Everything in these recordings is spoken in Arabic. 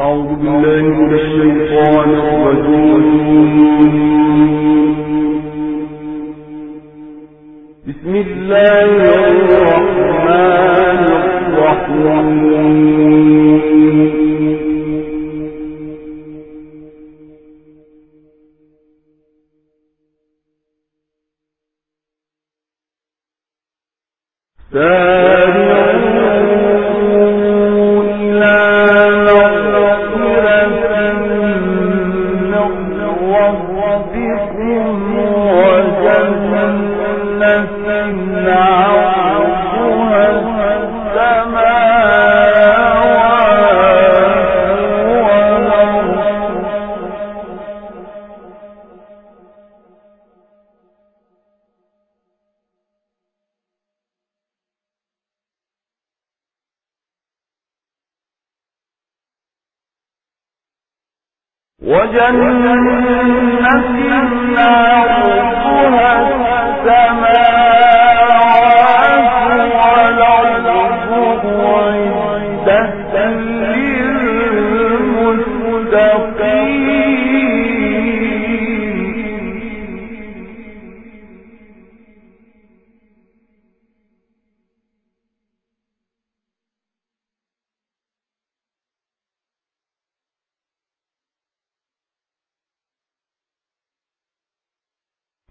أعوذ بالله من الشيطان الرجيم. الله الرحمن الرحيم.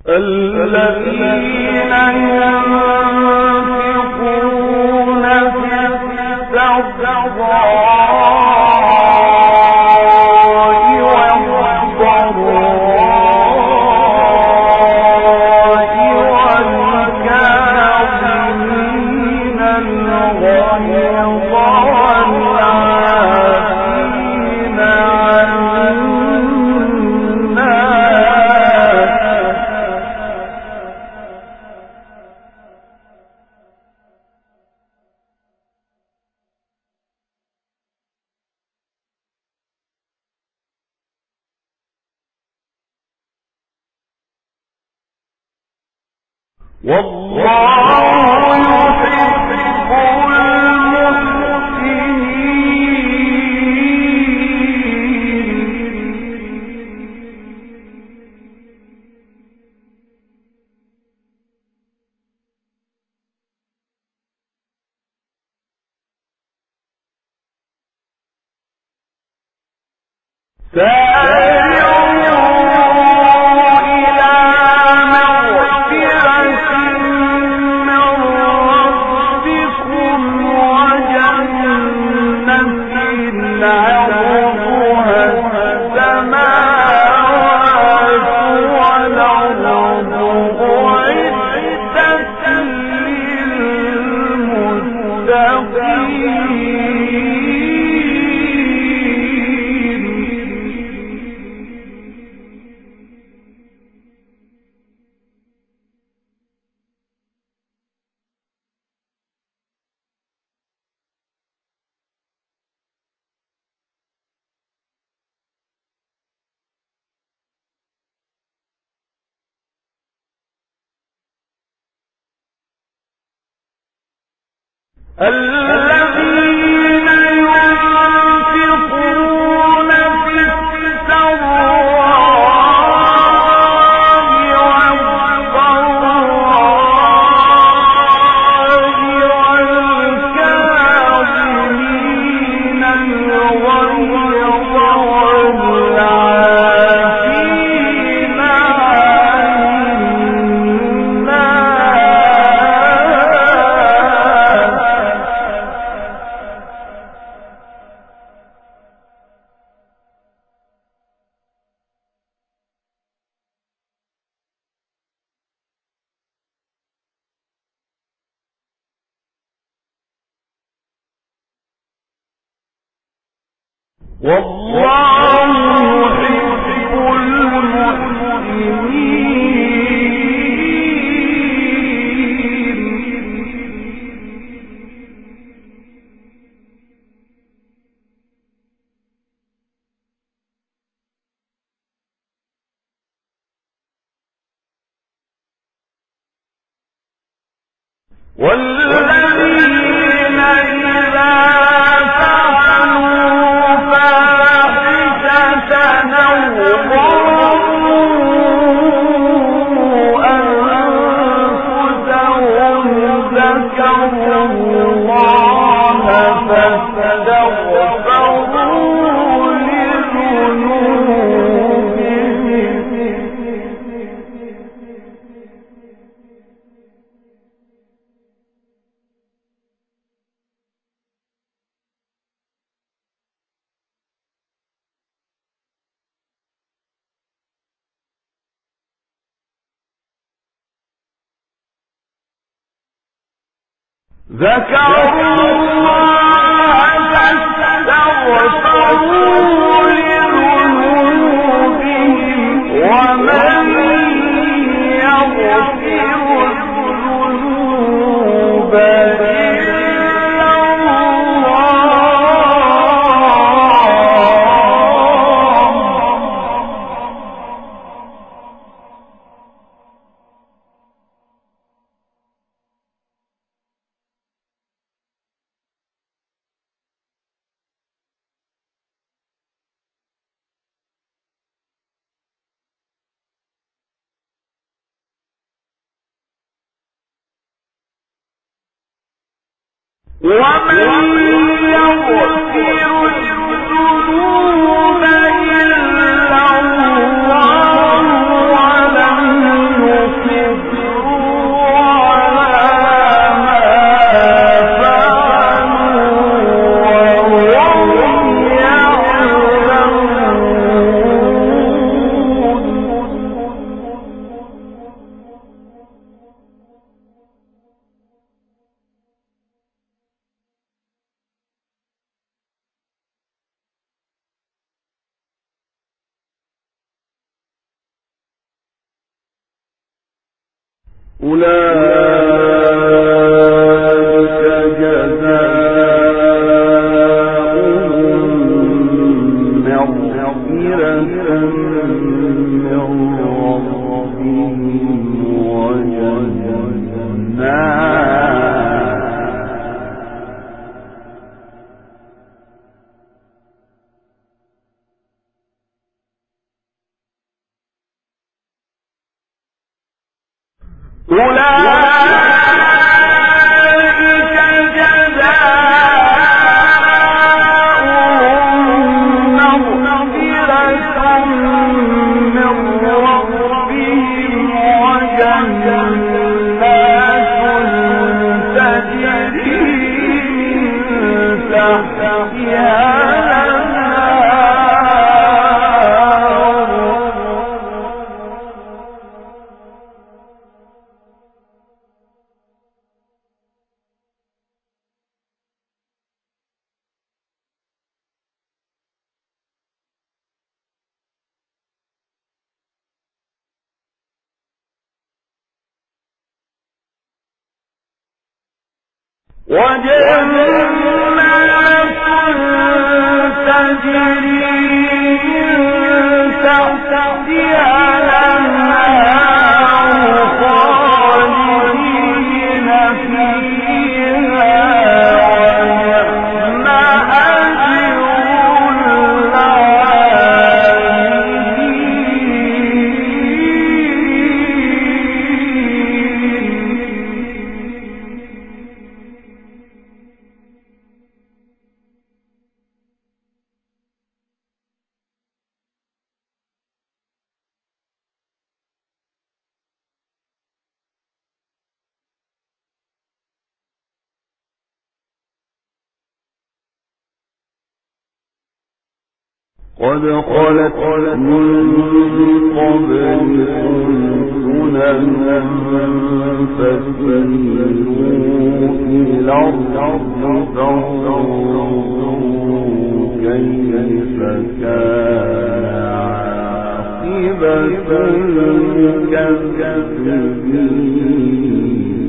الذين المتقين الله والذي ذكر ومن يغفر قد خلت من قبلكم سنن فسيروا في الأرض فانظروا كيف كان عاقبة المكذبين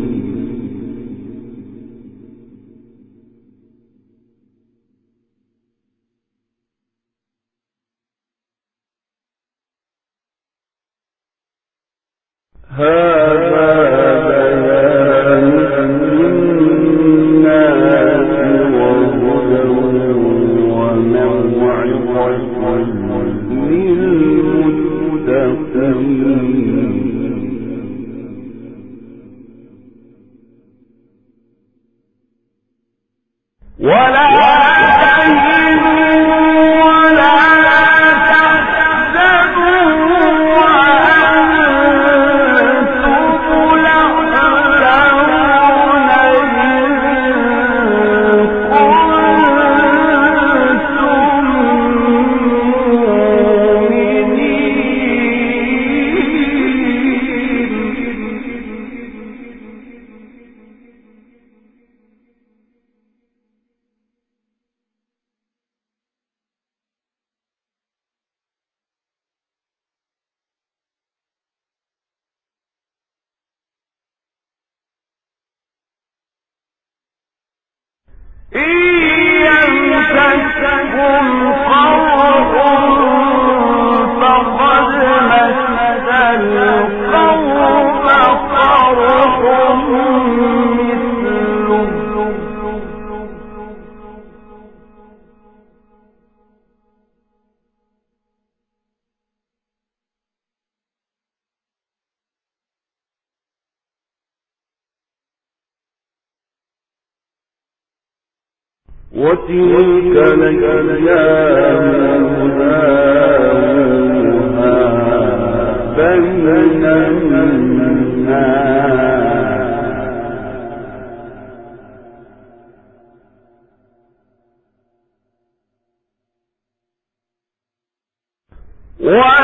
وتلك الأيام نداولها بين وليمحص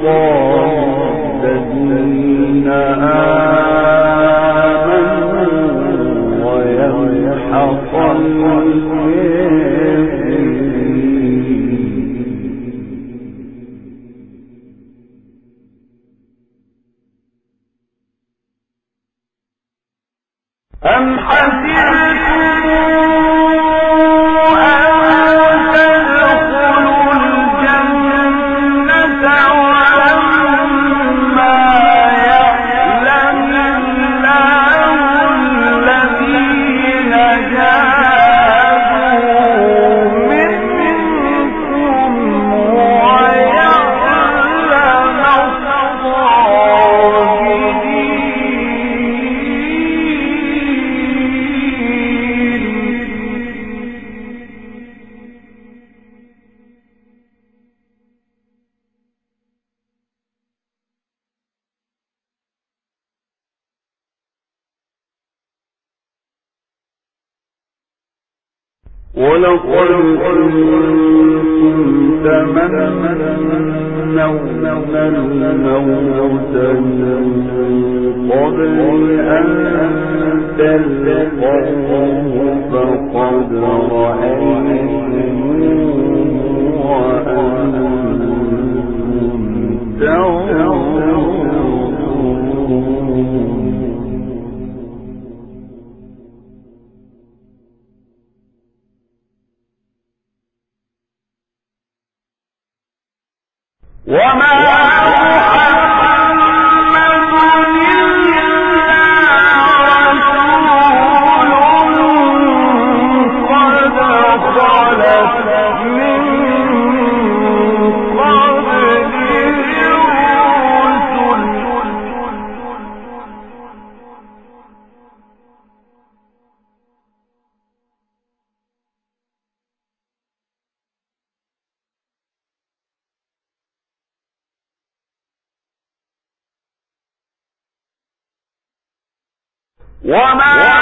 الله فقد رأيتموه ومن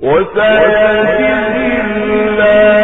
وسيجزي الله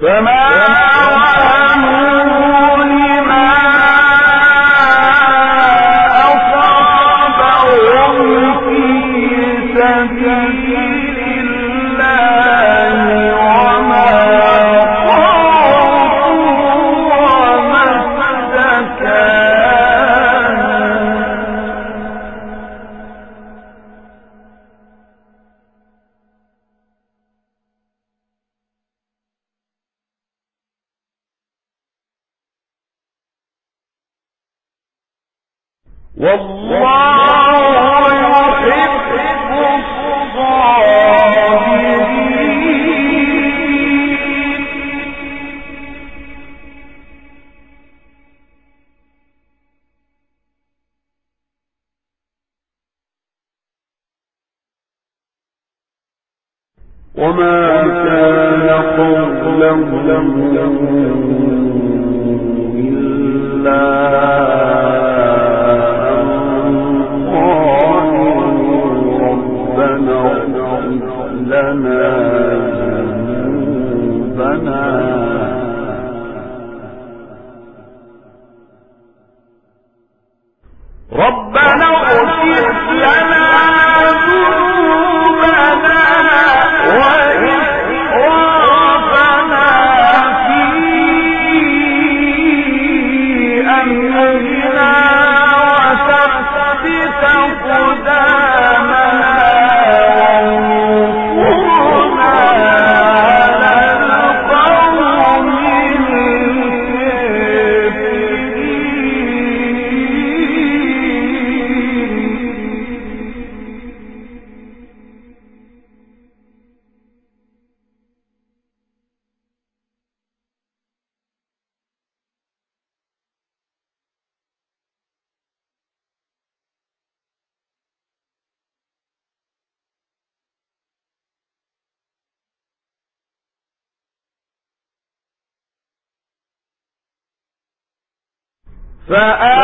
فما وما كان قولهم إلا فأ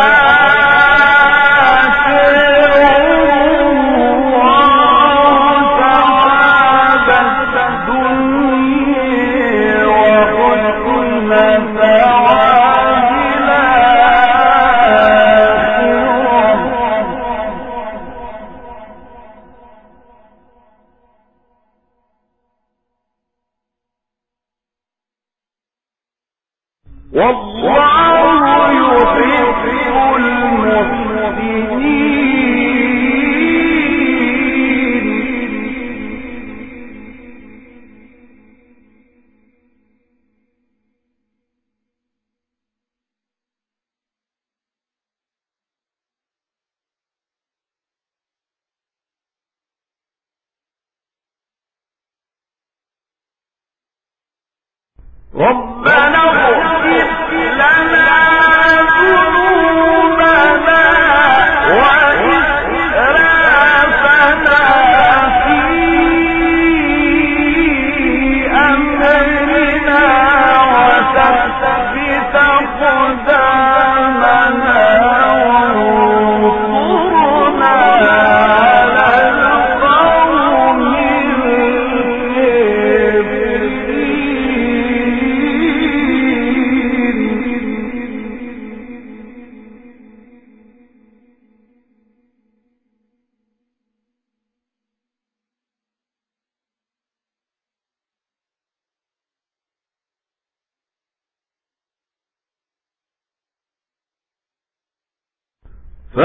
ف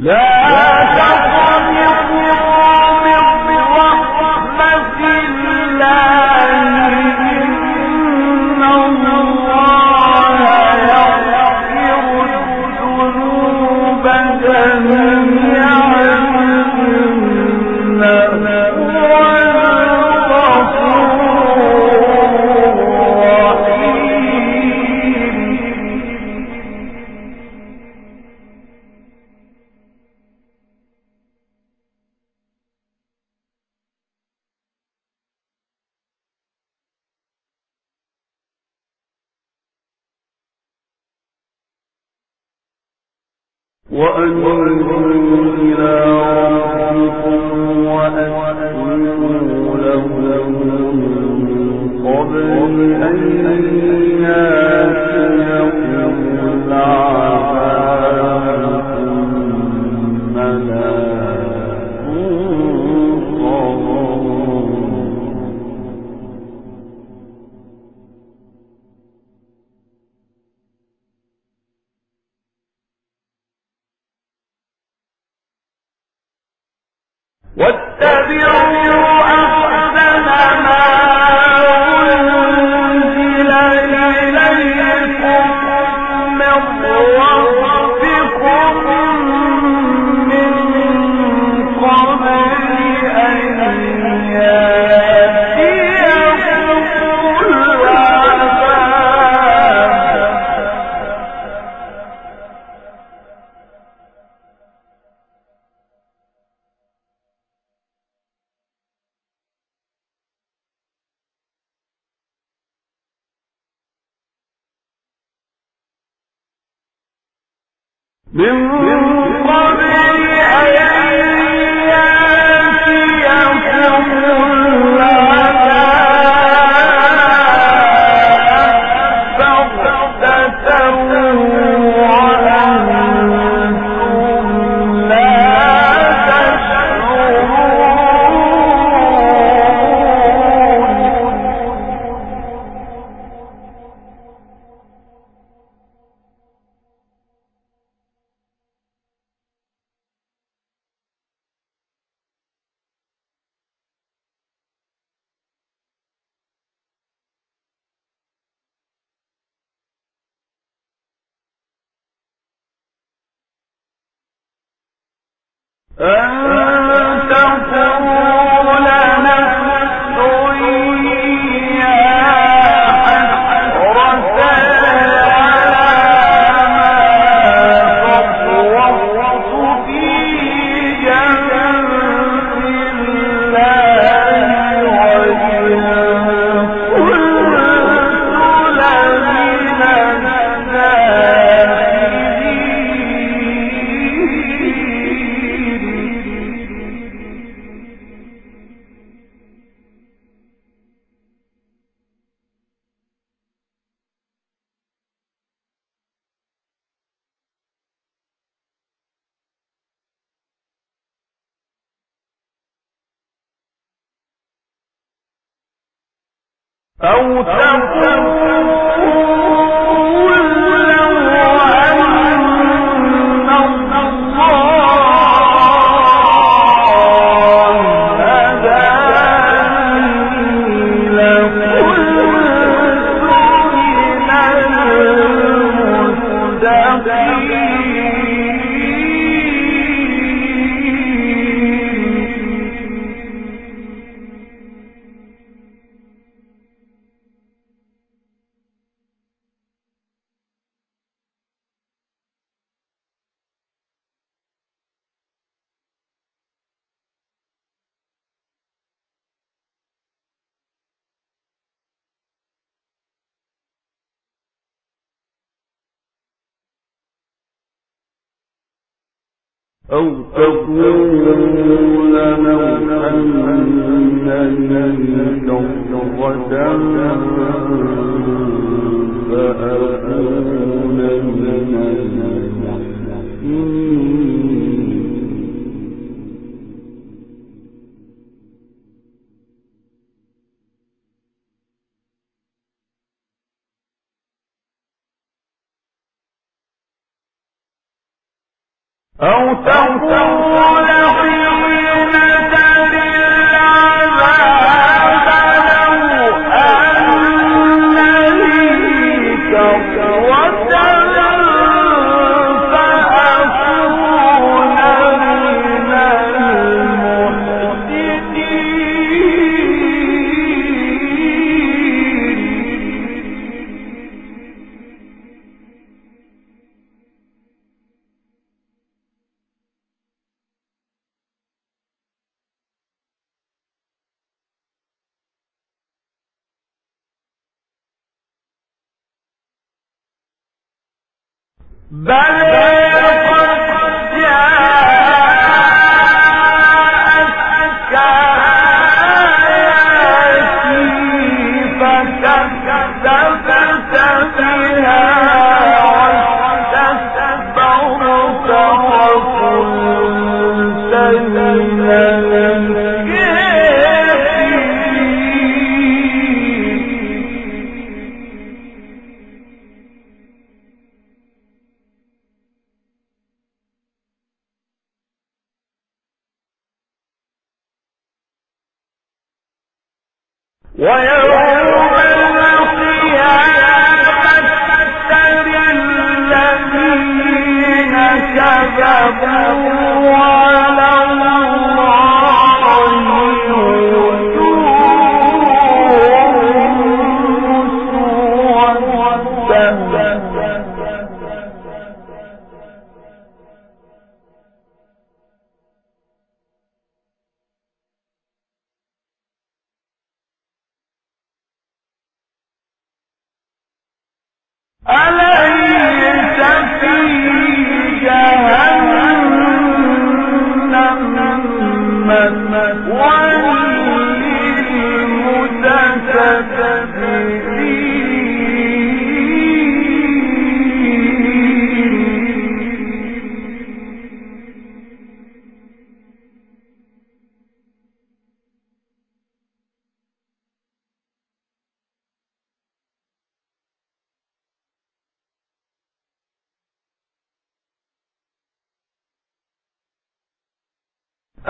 لا أو أو تقول لو أن لي كرة فأكون من المحسنين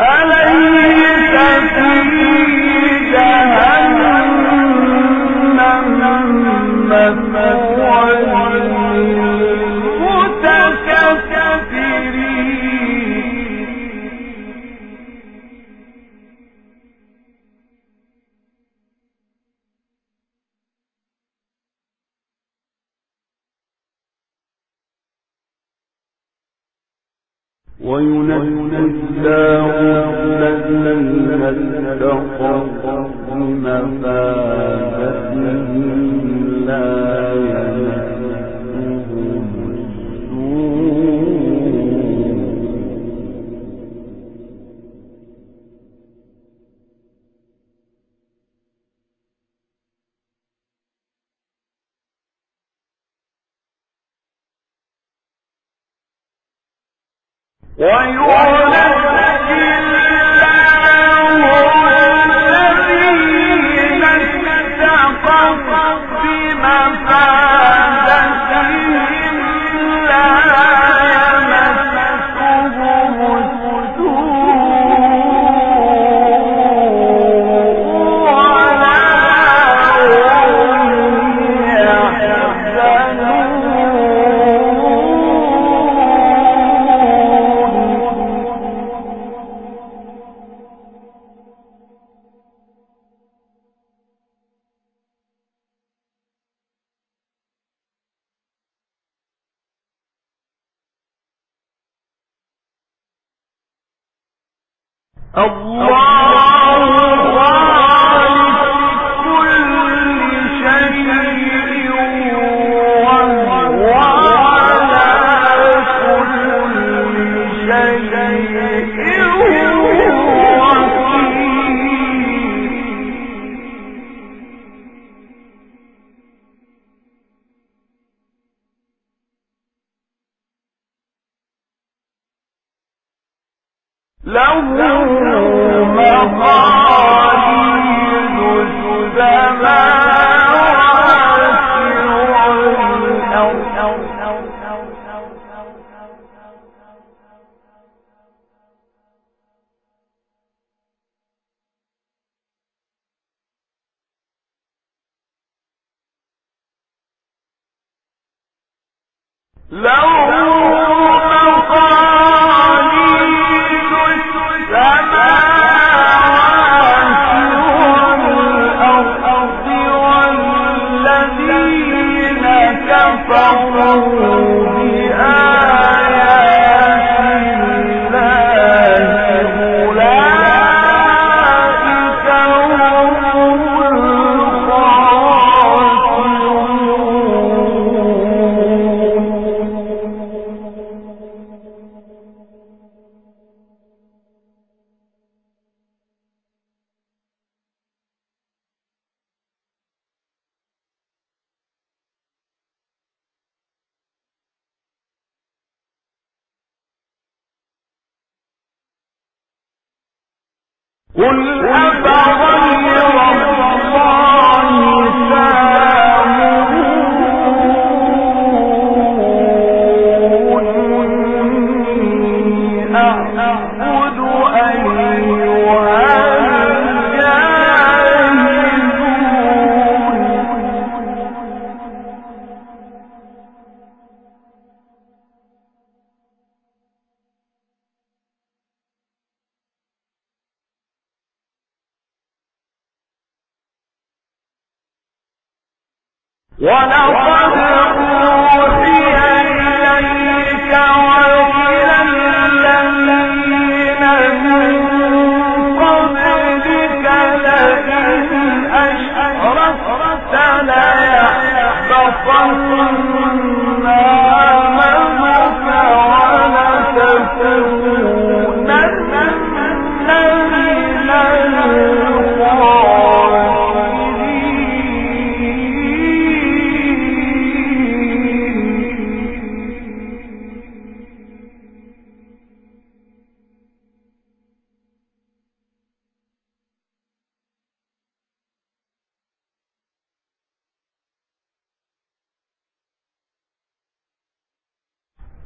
ألا قل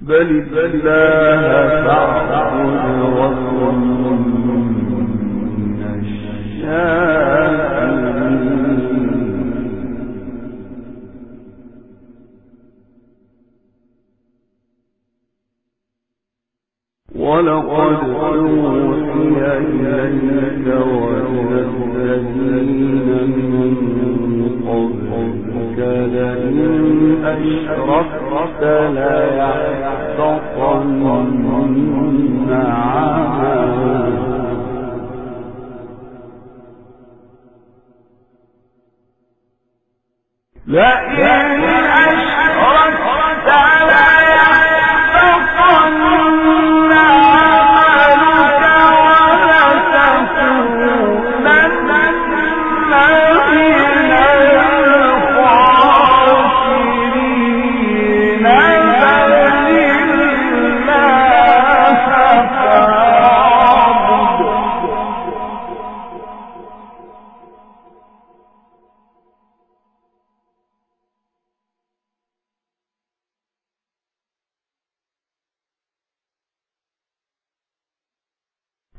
بل الله فاعبد. وكن من ولقد أوحي إليك وإلى الذين من قبلك لئن أشركت ليحبطن عملك لئن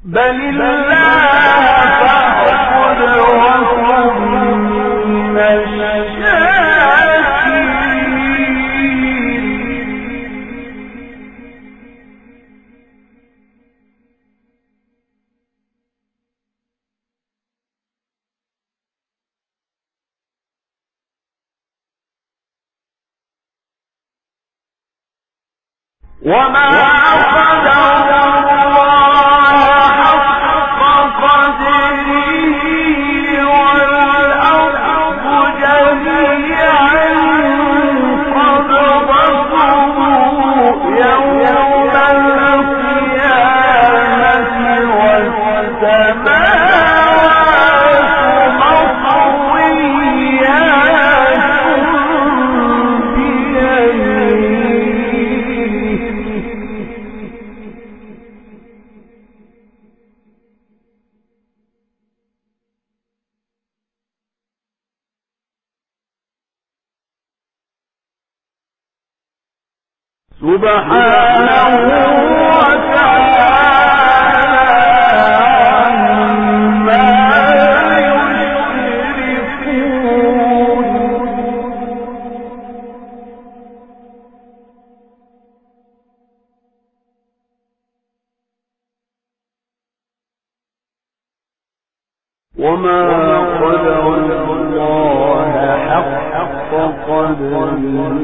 بل الله فاعبد وكن وما وما قدر الله حق قدره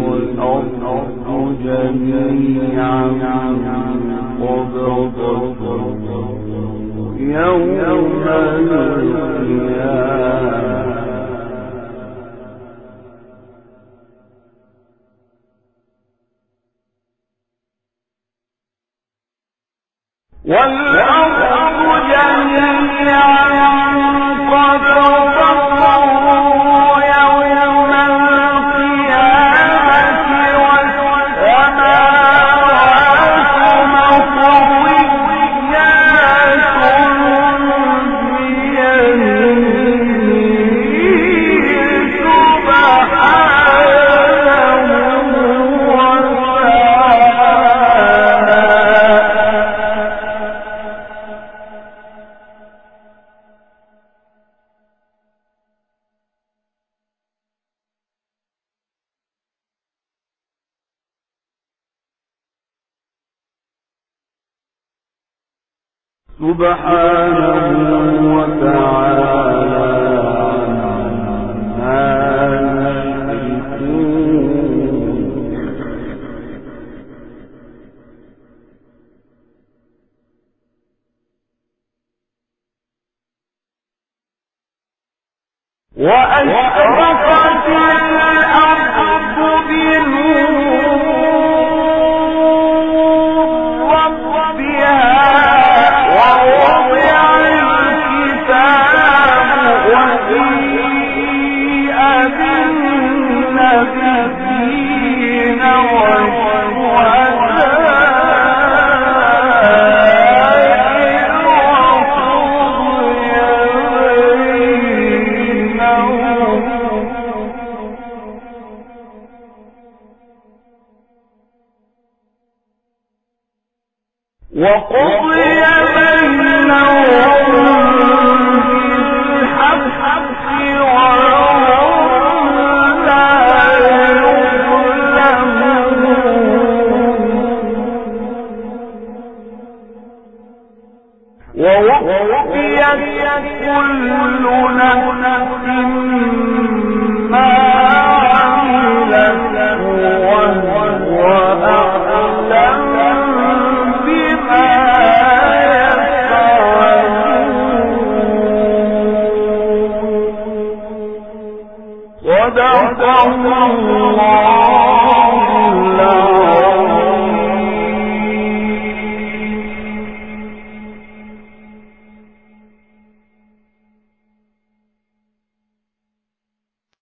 والأرض جميعا قبضته يوم القيامة. والأرض وأشرقت